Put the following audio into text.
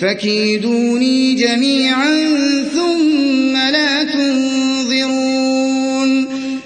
فكيدوني جميعا